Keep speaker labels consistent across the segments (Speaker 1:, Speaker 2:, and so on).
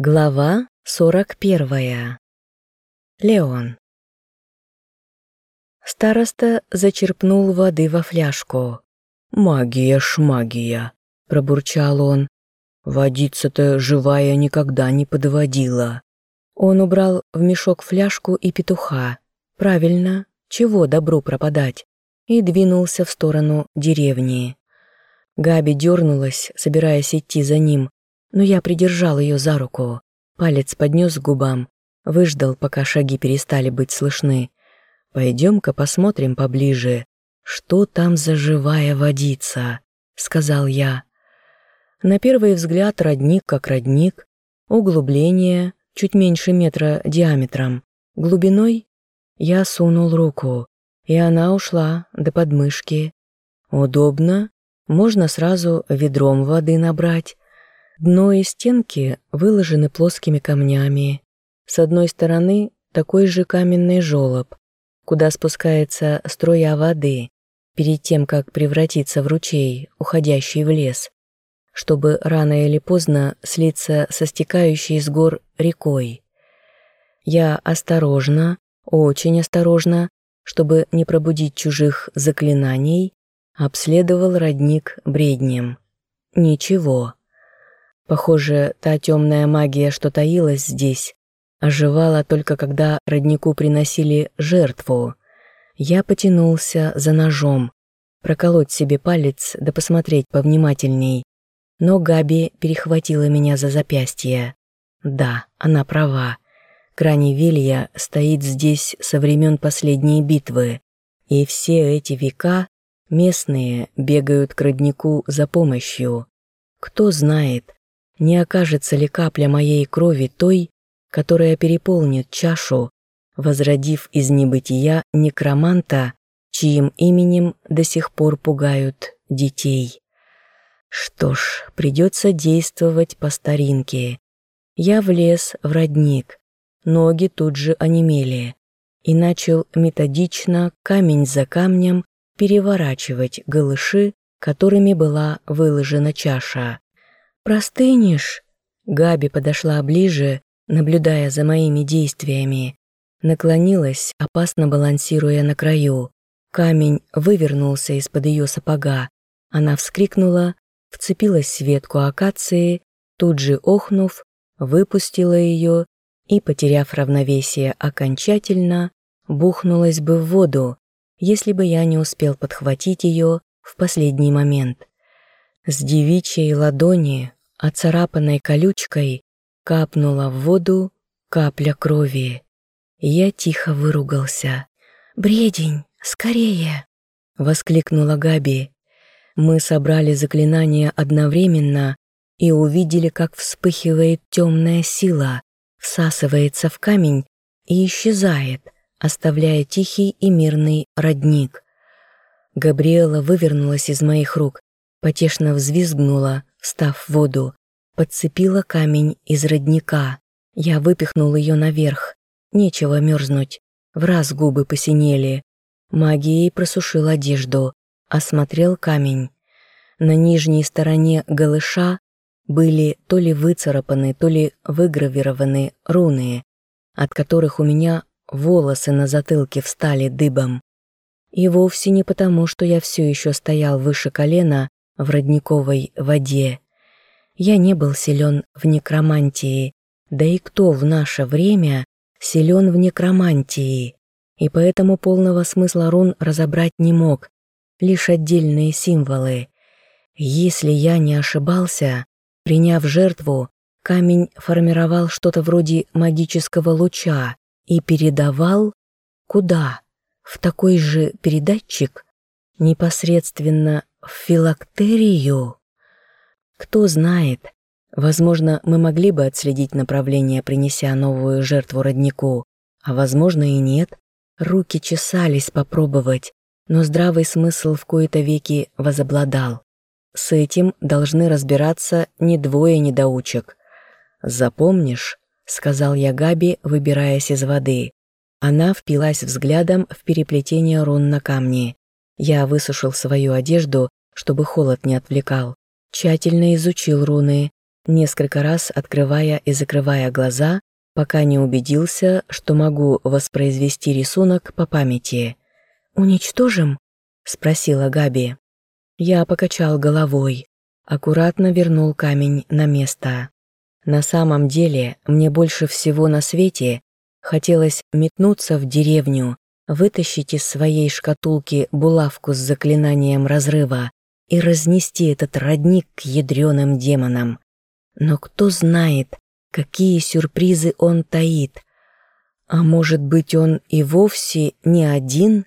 Speaker 1: Глава 41. Леон. Староста зачерпнул воды во фляжку.
Speaker 2: «Магия ж магия», — пробурчал он. «Водица-то живая никогда не подводила».
Speaker 1: Он убрал в мешок фляжку и петуха. Правильно, чего добру пропадать? И двинулся в сторону деревни. Габи дернулась, собираясь идти за ним, но я придержал ее за руку. Палец поднес к губам, выждал, пока шаги перестали быть слышны. «Пойдем-ка посмотрим поближе, что там за живая водица», — сказал я. На первый взгляд родник как родник, углубление чуть меньше метра диаметром, глубиной я сунул руку, и она ушла до подмышки. Удобно, можно сразу ведром воды набрать, Дно и стенки выложены плоскими камнями. С одной стороны такой же каменный желоб, куда спускается струя воды перед тем, как превратиться в ручей, уходящий в лес, чтобы рано или поздно слиться со стекающей с гор рекой. Я осторожно, очень осторожно, чтобы не пробудить чужих заклинаний, обследовал родник бреднем. Ничего. Похоже, та темная магия, что таилась здесь, оживала только когда роднику приносили жертву. Я потянулся за ножом, проколоть себе палец да посмотреть повнимательней. Но Габи перехватила меня за запястье. Да, она права. Крани Вилья стоит здесь со времен последней битвы, и все эти века местные бегают к роднику за помощью. Кто знает, не окажется ли капля моей крови той, которая переполнит чашу, возродив из небытия некроманта, чьим именем до сих пор пугают детей. Что ж, придется действовать по старинке. Я влез в родник, ноги тут же онемели и начал методично, камень за камнем, переворачивать голыши, которыми была выложена чаша. «Простынешь?» Габи подошла ближе, наблюдая за моими действиями. Наклонилась, опасно балансируя на краю. Камень вывернулся из-под ее сапога. Она вскрикнула, вцепилась в ветку акации, тут же охнув, выпустила ее и, потеряв равновесие окончательно, бухнулась бы в воду, если бы я не успел подхватить ее в последний момент. С девичьей ладони оцарапанной колючкой, капнула в воду капля крови. Я тихо выругался. «Бредень, скорее!» — воскликнула Габи. Мы собрали заклинание одновременно и увидели, как вспыхивает темная сила, всасывается в камень и исчезает, оставляя тихий и мирный родник. Габриэла вывернулась из моих рук, потешно взвизгнула, встав в воду, подцепила камень из родника. Я выпихнул ее наверх. Нечего мерзнуть. В раз губы посинели. Магией просушил одежду. Осмотрел камень. На нижней стороне голыша были то ли выцарапаны, то ли выгравированы руны, от которых у меня волосы на затылке встали дыбом. И вовсе не потому, что я все еще стоял выше колена в родниковой воде. Я не был силен в некромантии, да и кто в наше время силен в некромантии, и поэтому полного смысла рун разобрать не мог, лишь отдельные символы. Если я не ошибался, приняв жертву, камень формировал что-то вроде магического луча и передавал куда? В такой же передатчик? Непосредственно в филактерию? Кто знает, возможно, мы могли бы отследить направление, принеся новую жертву роднику, а возможно и нет. Руки чесались попробовать, но здравый смысл в кои-то веки возобладал. С этим должны разбираться не двое недоучек. «Запомнишь?» — сказал я Габи, выбираясь из воды. Она впилась взглядом в переплетение рун на камне. Я высушил свою одежду, чтобы холод не отвлекал. Тщательно изучил руны, несколько раз открывая и закрывая глаза, пока не убедился, что могу воспроизвести рисунок по памяти. «Уничтожим?» — спросила Габи. Я покачал головой, аккуратно вернул камень на место. На самом деле, мне больше всего на свете хотелось метнуться в деревню, вытащить из своей шкатулки булавку с заклинанием разрыва и разнести этот родник к ядреным демонам. Но кто знает, какие сюрпризы он таит. А может быть, он и вовсе не один?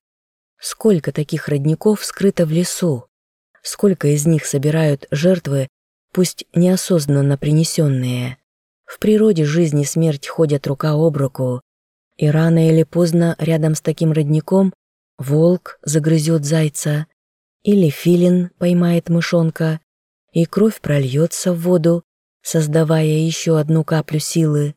Speaker 1: Сколько таких родников скрыто в лесу? Сколько из них собирают жертвы, пусть неосознанно принесенные? В природе жизнь и смерть ходят рука об руку, и рано или поздно рядом с таким родником волк загрызет зайца, или филин поймает мышонка, и кровь прольется в воду, создавая еще одну каплю силы.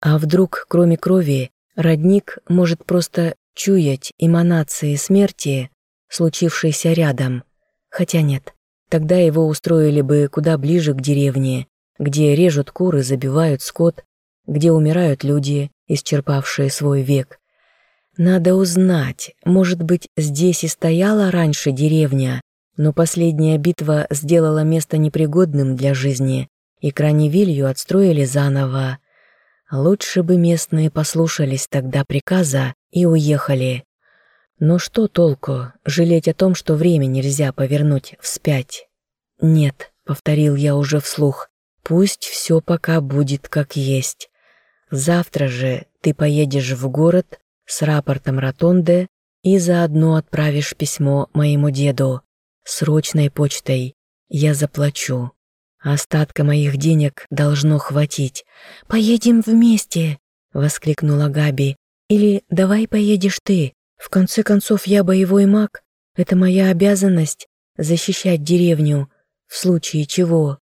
Speaker 1: А вдруг, кроме крови, родник может просто чуять эманации смерти, случившейся рядом. Хотя нет, тогда его устроили бы куда ближе к деревне, где режут куры, забивают скот, где умирают люди, исчерпавшие свой век. Надо узнать, может быть, здесь и стояла раньше деревня, но последняя битва сделала место непригодным для жизни, и Краневилью отстроили заново. Лучше бы местные послушались тогда приказа и уехали. Но что толку жалеть о том, что время нельзя повернуть вспять? Нет, повторил я уже вслух, пусть все пока будет как есть. Завтра же ты поедешь в город с рапортом Ротонде и заодно отправишь письмо моему деду. Срочной почтой. Я заплачу. Остатка моих денег должно хватить. «Поедем вместе!» — воскликнула Габи. «Или давай поедешь ты. В конце концов, я боевой маг. Это моя обязанность — защищать деревню. В случае чего?»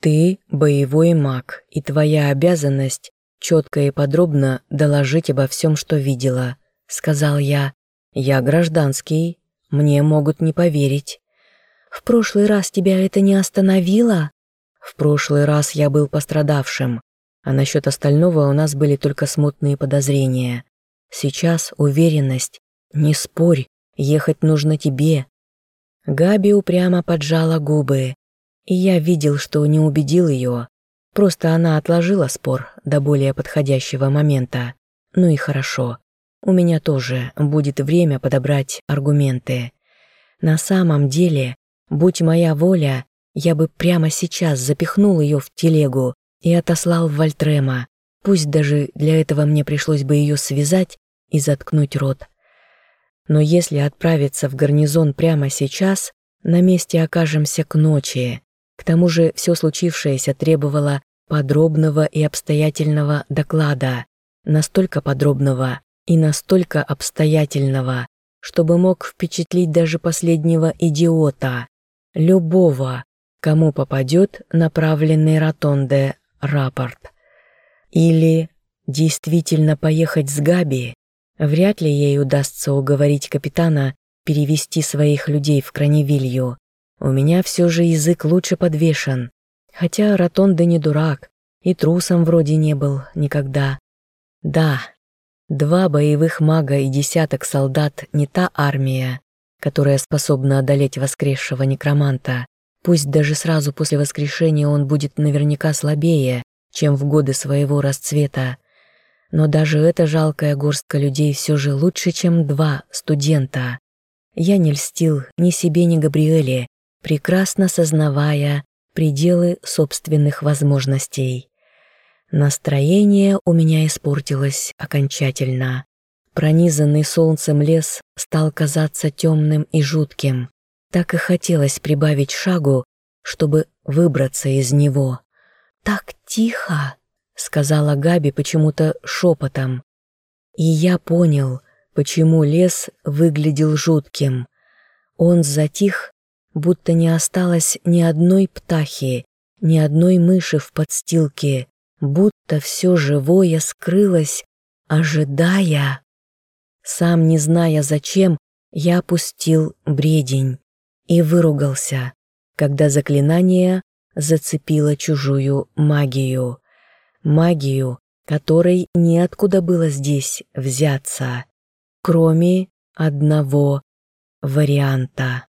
Speaker 1: «Ты боевой маг, и твоя обязанность — четко и подробно доложить обо всем, что видела», — сказал я. «Я гражданский. Мне могут не поверить». «В прошлый раз тебя это не остановило?» В прошлый раз я был пострадавшим, а насчет остального у нас были только смутные подозрения. Сейчас уверенность. Не спорь, ехать нужно тебе. Габи упрямо поджала губы, и я видел, что не убедил ее. Просто она отложила спор до более подходящего момента. Ну и хорошо. У меня тоже будет время подобрать аргументы. На самом деле, будь моя воля, я бы прямо сейчас запихнул ее в телегу и отослал в Вольтрема, пусть даже для этого мне пришлось бы ее связать и заткнуть рот. Но если отправиться в гарнизон прямо сейчас, на месте окажемся к ночи. К тому же все случившееся требовало подробного и обстоятельного доклада, настолько подробного и настолько обстоятельного, чтобы мог впечатлить даже последнего идиота, любого, кому попадет направленный ротонде рапорт. Или действительно поехать с Габи. Вряд ли ей удастся уговорить капитана перевести своих людей в Краневилью. У меня все же язык лучше подвешен. Хотя Ротонда не дурак, и трусом вроде не был никогда. Да, два боевых мага и десяток солдат не та армия, которая способна одолеть воскресшего некроманта. Пусть даже сразу после воскрешения он будет наверняка слабее, чем в годы своего расцвета. Но даже эта жалкая горстка людей все же лучше, чем два студента. Я не льстил ни себе, ни Габриэле, прекрасно сознавая пределы собственных возможностей. Настроение у меня испортилось окончательно. Пронизанный солнцем лес стал казаться темным и жутким. Так и хотелось прибавить шагу, чтобы выбраться из него. «Так тихо!» — сказала Габи почему-то шепотом. И я понял, почему лес выглядел жутким. Он затих, будто не осталось ни одной птахи, ни одной мыши в подстилке, будто все живое скрылось, ожидая. Сам не зная зачем, я опустил бредень и выругался, когда заклинание зацепила чужую магию. Магию, которой неоткуда было здесь взяться, кроме одного варианта.